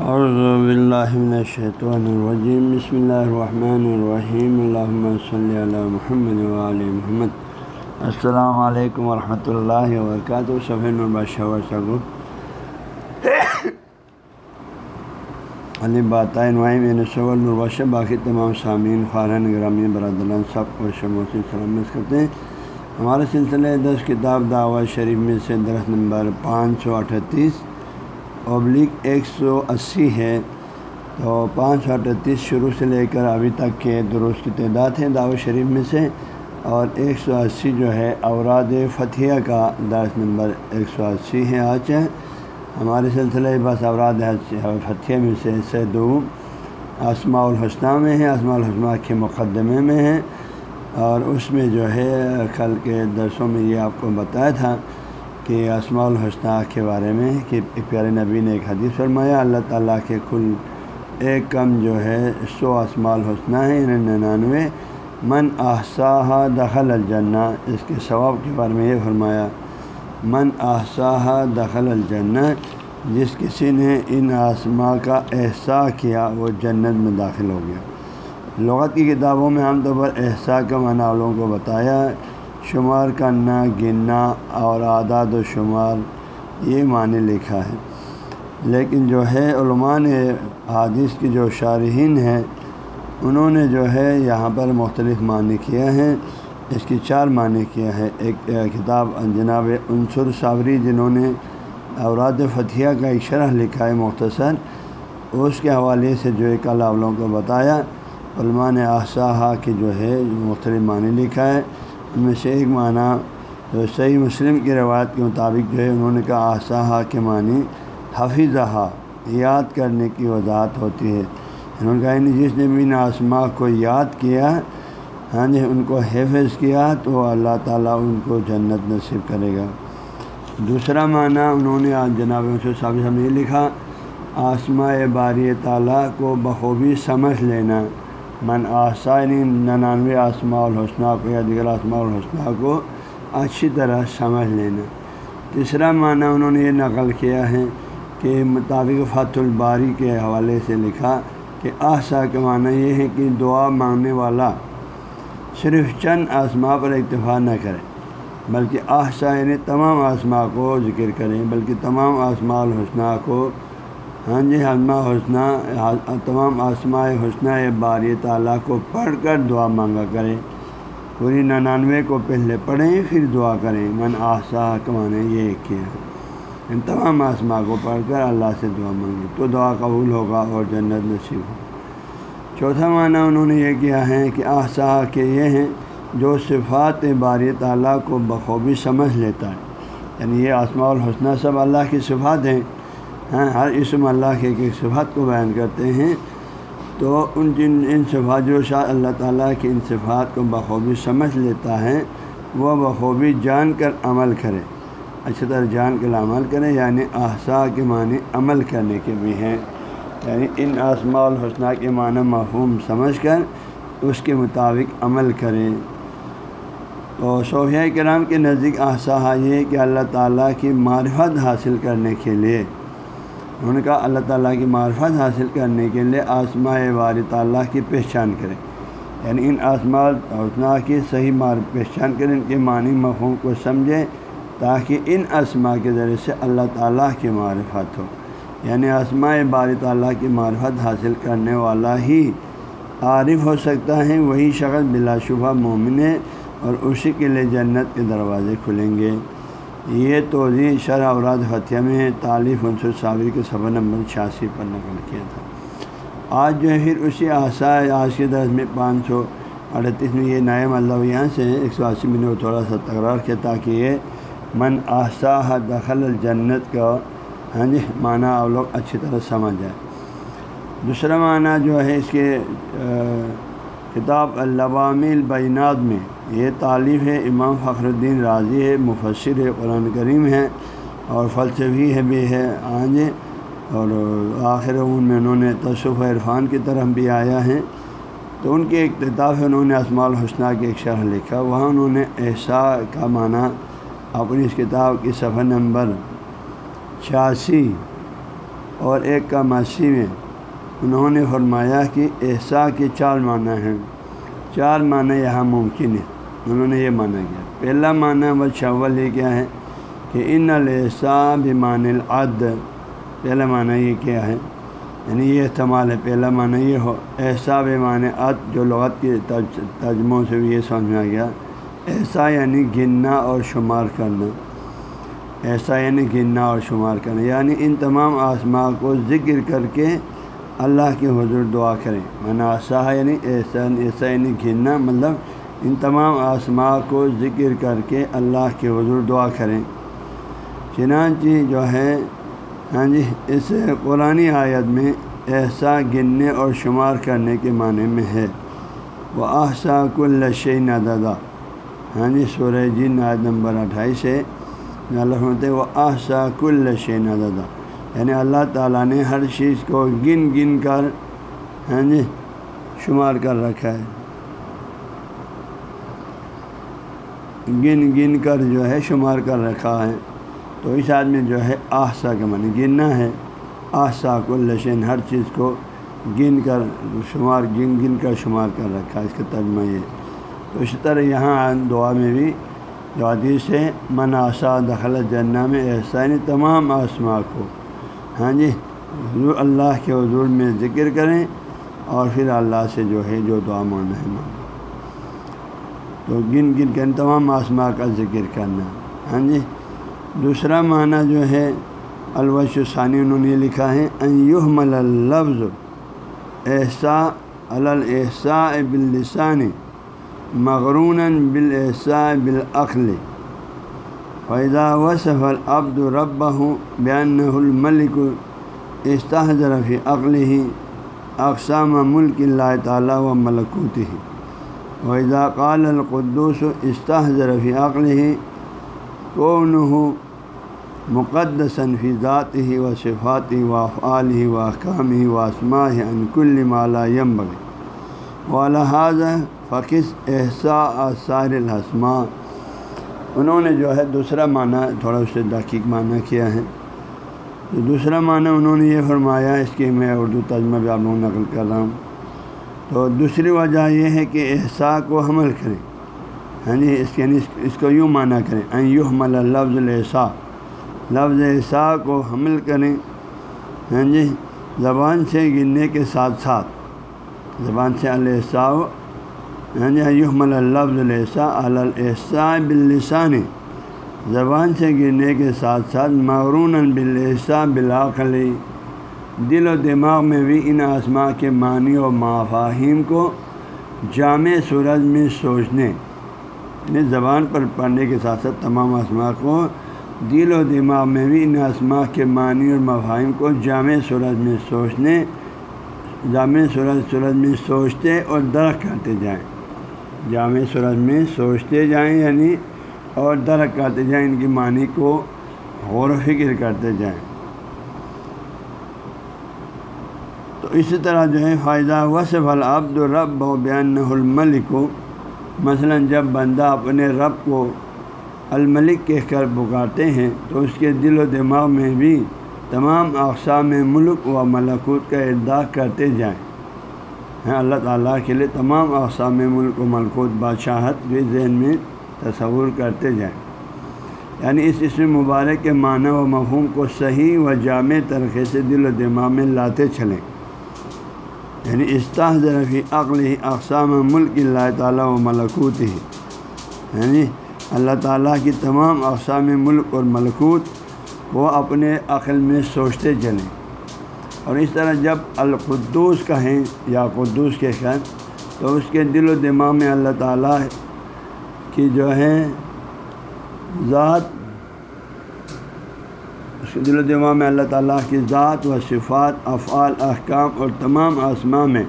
باللہ من الشیطان الرجیم، بسم اللہ الرحمن الرحیم الحمۃ صلی اللہ محمد علیہ محمد۔ السلام علیکم ورحمۃ اللہ وبرکاتہ صفین الباشہ علی باتائن وائم صبح الباشہ باقی تمام سامعین خارن گرامی، برادران سب کو شموسی سلامت کرتے ہیں۔ ہمارے سلسلے دس کتاب دعوت شریف میں سے درخت نمبر پانچ سو اٹھتیس۔ ابلک ایک سو اسی ہے تو پانچ سو اٹھتیس شروع سے لے کر ابھی تک کے درست کی تعداد ہے دعوت شریف میں سے۔ اور ایک سو اسی جو ہے اوراد فتح کا درس نمبر ایک سو اسی ہے آج ہمارے سلسلے بس اوراد فتح میں سے سے دو اسماع الحسنہ میں ہے اسماع الحسنہ کے مقدمے میں ہے اور اس میں جو ہے کل کے درسوں میں یہ آپ کو بتایا تھا کہ اسماع الحسنہ کے بارے میں کہ پیارے نبی نے ایک حدیث فرمایا، اللہ تعالیٰ کے کل ایک کم جو ہے، سو اسماع الحسنہ ہے ننانوے۔ من احسا دخل الجنہ، اس کے ثواب کے بارے میں یہ فرمایا، من احسا دخل الجنہ، جس کسی نے ان آسما کا احسا کیا، وہ جنت میں داخل ہو گیا۔ لغت کی کتابوں میں عام طور پر احسا کا معنی لوگوں کو بتایا شمار کرنا گننا اور اعداد و شمار یہ معنی لکھا ہے۔ لیکن جو ہے علماء نے حادث کی جو شارحین ہیں، انہوں نے جو ہے یہاں پر مختلف معنی کیے ہیں۔ اس کی چار معنی کیا ہے ایک کتاب جناب عنصر صابری جنہوں نے اوراد فتھیہ کا ایک شرح لکھا ہے مختصر، اس کے حوالے سے جو ایک اللہ کو بتایا، علماء نے آسا کی جو ہے مختلف معنی لکھا ہے۔ ان میں سے ایک معنی صحیح مسلم کی روایت کے مطابق جو ہے، انہوں نے کہا آسا کے معنی حفیظہ یاد کرنے کی وضاحت ہوتی ہے۔ انہوں نے کہا یعنی جس نے بھی آسما کو یاد کیا ہاں جی ان کو حفظ کیا، تو اللہ تعالیٰ ان کو جنت نصیب کرے گا۔ دوسرا معنی انہوں نے آج جناب صاحب نے لکھا آسما باری تعالیٰ کو بخوبی سمجھ لینا۔ من آسانی ننانوے آسماء الحسنہ کو یا دیگر آسماء الحسنہ کو اچھی طرح سمجھ لینا۔ تیسرا معنی انہوں نے یہ نقل کیا ہے کہ مطابق فات الباری کے حوالے سے لکھا کہ آسا کے معنی یہ ہے کہ دعا مانگنے والا صرف چند آسما پر اکتفا نہ کرے، بلکہ آسا یعنی تمام آسما کو ذکر کریں بلکہ تمام آسماء الحسنہ کو ہاں جی حسمہ حسنہ، تمام آسماء حسنہ بار تعالیٰ کو پڑھ کر دعا مانگا کریں۔ پوری ننانوے کو پہلے پڑھیں، پھر دعا کریں۔ من آسا کمانے، یہ کیا ان تمام آسما کو پڑھ کر اللہ سے دعا مانگے تو دعا قبول ہوگا اور جنت نصیب ہو چوتھا معنی انہوں نے یہ کیا ہے کہ آسا کے یہ ہیں، جو صفات بار تعالیٰ کو بخوبی سمجھ لیتا ہے۔ یعنی یہ آسماء الحسنہ سب اللہ کی صفات ہیں۔ ہاں ہر اسم اللہ کے ایک صفات کو بیان کرتے ہیں۔ تو ان جن ان صفات جو شاہ اللہ تعالیٰ کی ان صفات کو بخوبی سمجھ لیتا ہے، وہ بخوبی جان کر عمل کرے۔ اچھی طرح جان کر عمل کرے یعنی احسا کے معنی عمل کرنے کے بھی ہیں۔ یعنی ان آسماء الحسنہ کے معنی مفہوم سمجھ کر اس کے مطابق عمل کریں اور صوفیہ کرام کے نزدیک احسا یہ کہ اللہ تعالیٰ کی معرفت حاصل کرنے کے لیے انہوں نے کہا، اللہ تعالیٰ کی معرفت حاصل کرنے کے لیے آسماء بار تعالیٰ کی پہچان کریں۔ یعنی ان آسماء اوسنا کی صحیح مار پہچان کریں، ان کے معنی مفہوم کو سمجھیں تاکہ ان آسما کے ذریعے سے اللہ تعالیٰ کی معرفت ہو۔ یعنی آسماء بار تعالیٰ کی معرفت حاصل کرنے والا ہی عارف ہو سکتا ہے، وہی شخص بلا شبہ مومن ہے اور اسی کے لیے جنت کے دروازے کھلیں گے۔ یہ توضیع شرح اوراد فتح میں تعلیف عنصر صابری کے صفحہ نمبر چھیاسی پر نقل کیا تھا۔ آج جو ہے پھر اسی آسا آج کے درس میں پانچ سو اڑتیس میں یہ نئے مطلب یہاں سے ایک سو اسی میں نے تھوڑا سا تکرار کیا تاکہ یہ من آسا دخل الجنت کا ہاں جی معنی آپ لوگ اچھی طرح سمجھ جائے دوسرا معنی جو ہے اس کے کتاب اللوام البینات میں، یہ تعلیف ہے، امام فخر الدین راضی ہے، مفسر ہے، قرآن کریم ہے اور فلسفی ہے بھی ہے، آج اور آخر ان میں انہوں نے تصف عرفان کی طرف بھی آیا ہے۔ تو ان کی ایک کتاب ہے، انہوں نے اسماع الحسنہ کی ایک شرح لکھا، وہاں انہوں نے احسا کا معنی اپنی اس کتاب کی صفحہ نمبر چھیاسی اور ایک کا مسیح میں انہوں نے فرمایا کہ احسا کے چار معنی ہیں۔ چار معنی یہاں ممکن ہے انہوں نے یہ مانا کیا۔ پہلا معنی و شول یہ کیا ہے کہ ان الحسا بمان العد۔ پہلا معنی یہ کیا ہے؟ یعنی یہ استعمال ہے۔ پہلا معنی یہ ہو احسا بمان عد، جو لغت کے ترجموں سے بھی یہ سمجھ میں آ گیا۔ ایسا یعنی گننا اور شمار کرنا۔ ایسا یعنی گننا اور شمار کرنا۔ یعنی ان تمام آسما کو ذکر کر کے اللہ کے حضور دعا کریں۔ من آسا یعنی ایسا ایسا یعنی گننا مطلب ان تمام آسما کو ذکر کر کے اللہ کے حضور دعا کریں۔ چنانچہ جو ہے ہاں جی اس قرآن آیت میں ایسا گننے اور شمار کرنے کے معنی میں ہے۔ وہ آسا کل شعین دادا ہاں جی سورہ جن آیت نمبر اٹھائیس ہے۔ اللہ ہوتے وہ آسا کل شین دادا یعنی اللہ تعالیٰ نے ہر چیز کو گن گن کر ہاں جی شمار کر رکھا ہے۔ گن گن کر جو ہے شمار کر رکھا ہے۔ تو اس آدمی جو ہے آسا کا من گننا ہے۔ آسا کل شین ہر چیز کو گن کر شمار، گن گن کر شمار کر رکھا ہے۔ اس کا ترجمہ یہ تو اسی طرح یہاں دعا میں بھی جو حدیث ہے مناسا دخل جنہ میں احسانی، تمام آسما کو ہاں جی حضور اللہ کے حضور میں ذکر کریں اور پھر اللہ سے جو ہے، جو دعا ماننا ہے تو گن گن کر تمام آسما کا ذکر کرنا۔ ہاں جی دوسرا معنی جو ہے الوش ثانی انہوں نے لکھا ہے یحمل لفظ احسا الحسا بلسانی مغرون بالاحساء بالعقل۔ فیضا وصف العبد رب ہوں بیان الملک استحضر فی عقل ہی اقسام ملک اللہ تعالیٰ و ملکوت ہی ویضا قال القدوس استحضر فی عقل ہی کون مقدسن فی ذات ہی و صفاتی و افعال ہی و احکام ہی و اسما انکل مالا یم و لہٰذا فقص احسا آثار الحسمہ انہوں نے جو ہے دوسرا معنی تھوڑا اس سے تحقیق معنی کیا ہے۔ تو دوسرا معنی انہوں نے یہ فرمایا، اس کی میں اردو ترجمہ بھی آپ لوگوں نقل کر رہا ہوں۔ تو دوسری وجہ یہ ہے کہ احسا کو حمل کریں۔ ہاں جی اس کے یعنی اس کو یوں معنی کریں۔ یوں حمل لفظ الحسا لفظ احسا کو حمل کریں۔ ہاں جی زبان سے گرنے کے ساتھ ساتھ۔ زبان سے الحسا یعنی یحمل اللفظ الحصہ الحصہ باللسان۔ زبان سے گرنے کے ساتھ ساتھ مغرون بالحصہ بلاخلی دل و دماغ میں بھی ان آسما کے معنی و مفاہیم کو جامع صورت میں سوچنے۔ یعنی زبان پر پڑھنے کے ساتھ ساتھ تمام آسما کو دل و دماغ میں بھی ان آسما کے معنی اور مفاہیم کو جامع صورت میں سوچنے، جامع صورت صورت میں سوچتے اور درخت کرتے جائیں۔ جامع صورت میں سوچتے جائیں یعنی اور درک کرتے جائیں ان کی معنی کو، غور و فکر کرتے جائیں۔ تو اسی طرح جو ہے فائدہ وصف العبد و رب و بیان الملک کو مثلاً جب بندہ اپنے رب کو الملک کہہ کر پکارتے ہیں، تو اس کے دل و دماغ میں بھی تمام اقسام ملک و ملکوت کا اردا کرتے جائیں۔ اللہ تعالیٰ کے لیے تمام اقسام ملک و ملکوت بادشاہت بھی ذہن میں تصور کرتے جائیں۔ یعنی اس اسم مبارک کے معنی و مفہوم کو صحیح و جامع طریقے سے دل و دماغ میں لاتے چلیں۔ یعنی استاح ذرفی عقل ہی اقسام ملک اللہ تعالیٰ و ملکوت ہی۔ یعنی اللہ تعالیٰ کی تمام اقسام ملک اور ملکوت وہ اپنے عقل میں سوچتے چلیں۔ اور اس طرح جب القدوس کہیں یا قدوس کے خیر، تو اس کے دل و دماغ میں اللہ تعالیٰ کی جو ہے ذات، اس کے دل و دماغ میں اللہ تعالیٰ کی ذات و صفات، افعال، احکام اور تمام آسماں میں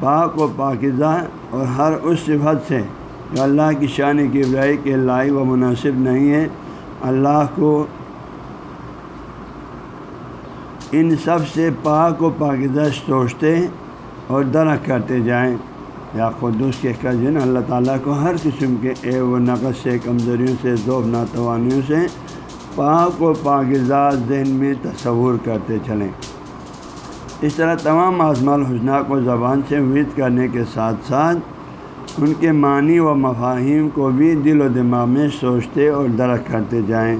پاک و پاکزہ اور ہر اس صفت سے جو اللہ کی شان کی برائی کے لائی و مناسب نہیں ہے، اللہ کو ان سب سے پاک و پاکزہ سوچتے اور درخت کرتے جائیں۔ یا خدوس کے جو اللہ تعالیٰ کو ہر قسم کے اے و نقص سے، کمزوریوں سے ذوب ناتوانیوں سے پاک و پاکزاد ذہن میں تصور کرتے چلیں۔ اس طرح تمام آزما الحسنہ کو زبان سے ورد کرنے کے ساتھ ساتھ ان کے معنی و مفاہیم کو بھی دل و دماغ میں سوچتے اور درخت کرتے جائیں۔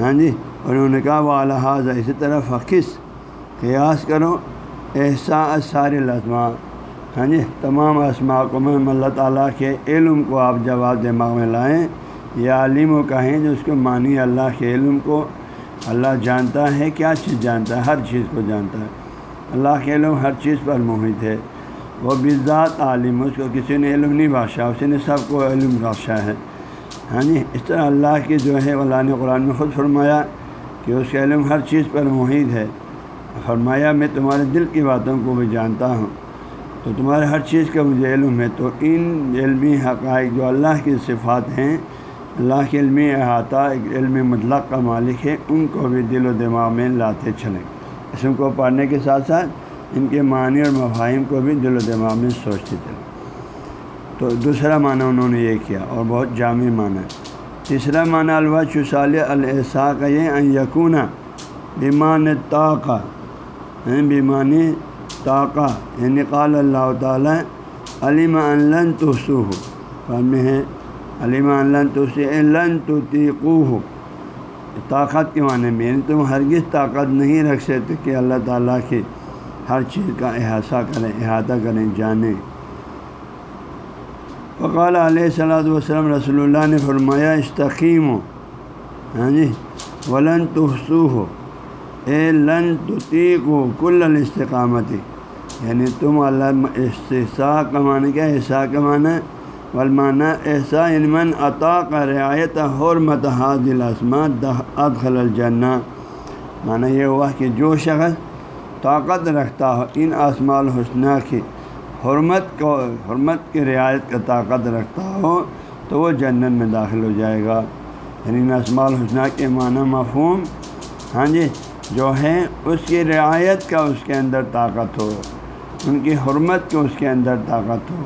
ہاں جی؟ اور انہوں نے کہا وہ الحاظ اسی طرح فقص قیاس کرو احساس سارے لطمہ ہاں جی تمام اسماء کو میں اللہ تعالیٰ کے علم کو آپ جواب دماغ میں لائیں۔ یا عالم و کہیں جو اس کو مانی اللہ کے علم کو اللہ جانتا ہے، کیا چیز جانتا ہے؟ ہر چیز کو جانتا ہے۔ اللہ کے علم ہر چیز پر محیط ہے۔ وہ بذات عالم اس کو کسی نے علم نہیں بخشا، اسی نے سب کو علم بخشا ہے۔ ہاں جی اس طرح اللہ کی جو ہے، اللہ نے قرآن میں خود فرمایا کہ اس کا علم ہر چیز پر محیط ہے۔ فرمایا، میں تمہارے دل کی باتوں کو بھی جانتا ہوں۔ تو تمہارے ہر چیز کا مجھے علم ہے۔ تو ان علمی حقائق جو اللہ کی صفات ہیں، اللہ کے علمی احاطہ ایک علم مطلق کا مالک ہے، ان کو بھی دل و دماغ میں لاتے چلیں۔ اسم کو پڑھنے کے ساتھ ساتھ ان کے معنی اور مفاہم کو بھی دل و دماغ میں سوچتے چلیں۔ تو دوسرا معنی انہوں نے یہ کیا اور بہت جامع معنی تیسرا معنی الوا چسال الحصا کا یہ یعنی یقون بیمان طاقہ یعنی بیمان طاقہ یعنی قال اللہ تعالیٰ علیم لن توسو ہو میں ہے علیم لن تو لن تو تیقو ہو طاقت کے معنی میں یعنی تم ہرگز طاقت نہیں رکھ سکتے کہ اللہ تعالیٰ کی ہر چیز کا احاطہ کریں احاطہ کریں، جانیں۔ وقال علیہ صلاحت وسلم رسول اللہ نے فرمایا استقیم ہو ہاں جی ولن تحسو ہو اے لن تیق ہو کل الاستقامتی یعنی تم اللہ استحصا کمانے کیا؟ حصہ کمانا والمانا ایسا یعنی من عطا کا رعایت حرمت حاضل عصمت ادخل الجنہ۔ معنی یہ ہوا کہ جو شخص طاقت رکھتا ہو، ان آسما الحسنہ کی حرمت کو حرمت کی رعایت کا طاقت رکھتا ہو تو وہ جنت میں داخل ہو جائے گا۔ یعنی نسما الحسنہ کے معنی مفہوم۔ ہاں جی جو ہے اس کی رعایت کا اس کے اندر طاقت ہو، ان کی حرمت کو اس کے اندر طاقت ہو۔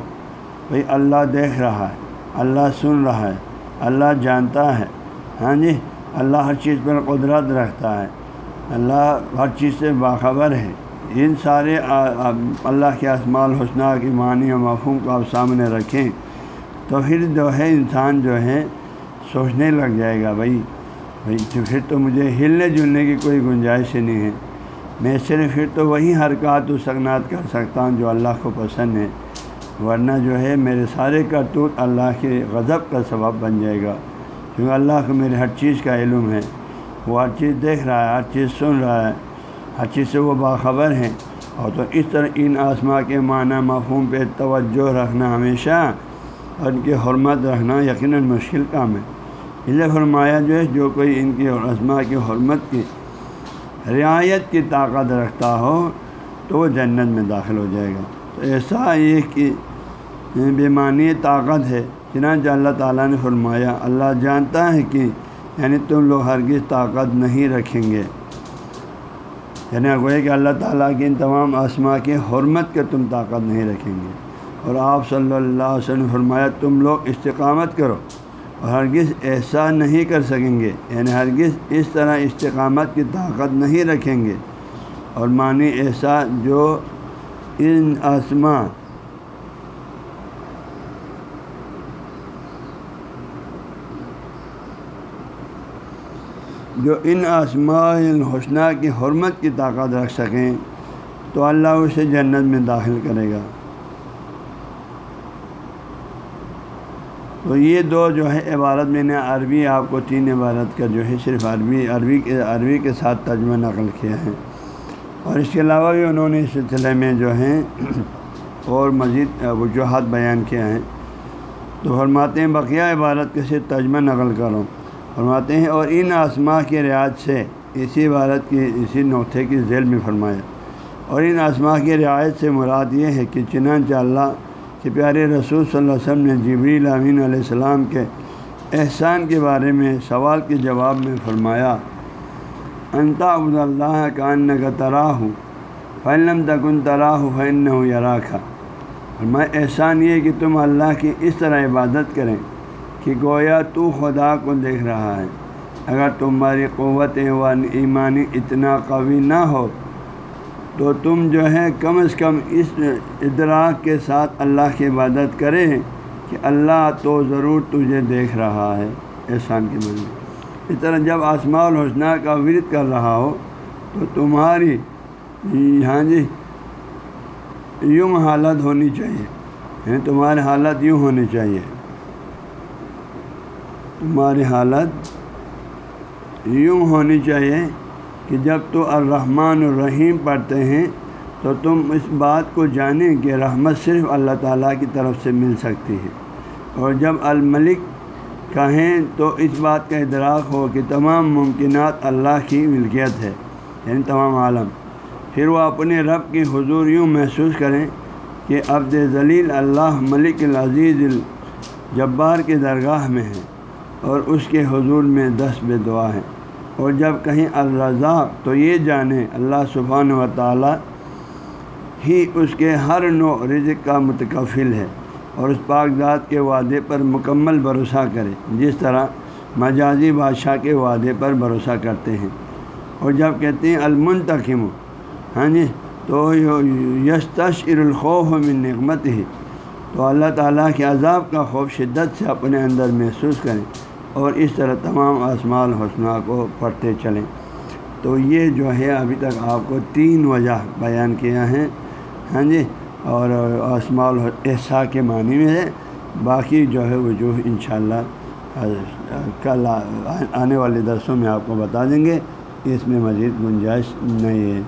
بھائی اللہ دیکھ رہا ہے، اللہ سن رہا ہے، اللہ جانتا ہے۔ ہاں جی اللہ ہر چیز پر قدرت رکھتا ہے۔ اللہ ہر چیز سے باخبر ہے۔ ان سارے اللہ کے اسماع الحسنہ کی معنی و مفہوم کو آپ سامنے رکھیں تو پھر جو ہے انسان جو ہے سوچنے لگ جائے گا بھائی بھائی تو پھر تو مجھے ہلنے جلنے کی کوئی گنجائش ہی نہیں ہے۔ میں صرف پھر تو وہی حرکات و سکنات کر سکتا ہوں جو اللہ کو پسند ہے ورنہ جو ہے میرے سارے کرتوت اللہ کے غضب کا سبب بن جائے گا۔ کیونکہ اللہ کو میرے ہر چیز کا علم ہے، وہ ہر چیز دیکھ رہا ہے، ہر چیز سن رہا ہے۔ ہر چیز سے وہ باخبر ہیں۔ اور تو اس طرح ان آسما کے معنی مفہوم پہ توجہ رکھنا ہمیشہ اور ان کی حرمت رکھنا یقیناً مشکل کام ہے۔ اس لیے فرمایا جو ہے، جو کوئی ان کی عظما کی حرمت کی رعایت کی طاقت رکھتا ہو تو وہ جنت میں داخل ہو جائے گا۔ تو ایسا یہ کہ بیمانی طاقت ہے۔ چنانچہ اللہ تعالیٰ نے فرمایا، اللہ جانتا ہے کہ یعنی تم لوگ ہرگز طاقت نہیں رکھیں گے۔ یعنی گوئے کہ اللہ تعالیٰ کی ان تمام آسما کی حرمت کے تم طاقت نہیں رکھیں گے۔ اور آپ صلی اللہ علیہ وسلم فرمایا، تم لوگ استقامت کرو اور ہرگز ایسا نہیں کر سکیں گے۔ یعنی ہرگز اس طرح استقامت کی طاقت نہیں رکھیں گے۔ اور معنی ایسا جو ان آسما جو ان آسماء الحسنہ کی حرمت کی طاقت رکھ سکیں، تو اللہ اسے جنت میں داخل کرے گا۔ تو یہ دو جو ہے عبارت میں نے عربی آپ کو تین عبارت کا جو ہے صرف عربی عربی کے عربی کے ساتھ ترجمہ نقل کیا ہے۔ اور اس کے علاوہ بھی انہوں نے اس سلسلے میں جو ہیں اور مزید وجوہات بیان کیا ہیں۔ تو فرماتے ہیں، بقیہ عبارت کے صرف ترجمہ نقل کروں فرماتے ہیں، اور ان آسما کی رعایت سے اسی عبارت کی، اسی نوتھے کی ذیل میں فرمایا۔ اور ان آسما کی رعایت سے مراد یہ ہے کہ چنانچہ اللہ کے پیارے رسول صلی اللہ علیہ وسلم نے جبریل امین علیہ السلام کے احسان کے بارے میں سوال کے جواب میں فرمایا، انتا عبد اللہ کا ان کا تراہ ہوں فلم تکن تراہ فن ہوں یا راکھا میں احسان یہ کہ تم اللہ کی اس طرح عبادت کریں۔ کہ گویا تو خدا کو دیکھ رہا ہے۔ اگر تمہاری قوت و ایمانی اتنا قوی نہ ہو، تو تم جو ہے کم از کم اس ادراک کے ساتھ اللہ کی عبادت کرے کہ اللہ تو ضرور تجھے دیکھ رہا ہے۔ احسان کی منزل اس طرح جب آسما الحسنہ کا ورد کر رہا ہو، تو تمہاری ہاں جی یوں حالت ہونی چاہیے۔ یعنی تمہاری حالت یوں ہونی چاہیے۔ تمہاری حالت یوں ہونی چاہیے کہ جب تو الرحمن الرحیم پڑھتے ہیں تو تم اس بات کو جانیں کہ رحمت صرف اللہ تعالیٰ کی طرف سے مل سکتی ہے۔ اور جب الملک کہیں تو اس بات کا ادراک ہو کہ تمام ممکنات اللہ کی ملکیت ہے یعنی تمام عالم۔ پھر وہ اپنے رب کی حضور یوں محسوس کریں کہ عبد ذلیل اللہ ملک العزیز الجبار کے درگاہ میں ہے۔ اور اس کے حضور میں دس بے دعا ہیں۔ اور جب کہیں الرزاق تو یہ جانیں اللہ سبحانہ و تعالیٰ ہی اس کے ہر نو رزق کا متکفل ہے اور اس پاک ذات کے وعدے پر مکمل بھروسہ کرے، جس طرح مجازی بادشاہ کے وعدے پر بھروسہ کرتے ہیں۔ اور جب کہتے ہیں المنتقم ہاں جی تو یش الخوف من نعمت ہی تو اللہ تعالیٰ کے عذاب کا خوف شدت سے اپنے اندر محسوس کریں۔ اور اس طرح تمام آسمان حسنہ کو پڑھتے چلیں۔ تو یہ جو ہے ابھی تک آپ کو تین وجہ بیان کیا ہیں۔ ہاں جی؟ اور آسما احسا کے معنی میں ہے۔ باقی جو ہے وہ جو ان شاء اللہ کل آنے والے درسوں میں آپ کو بتا دیں گے۔ اس میں مزید گنجائش نہیں ہے۔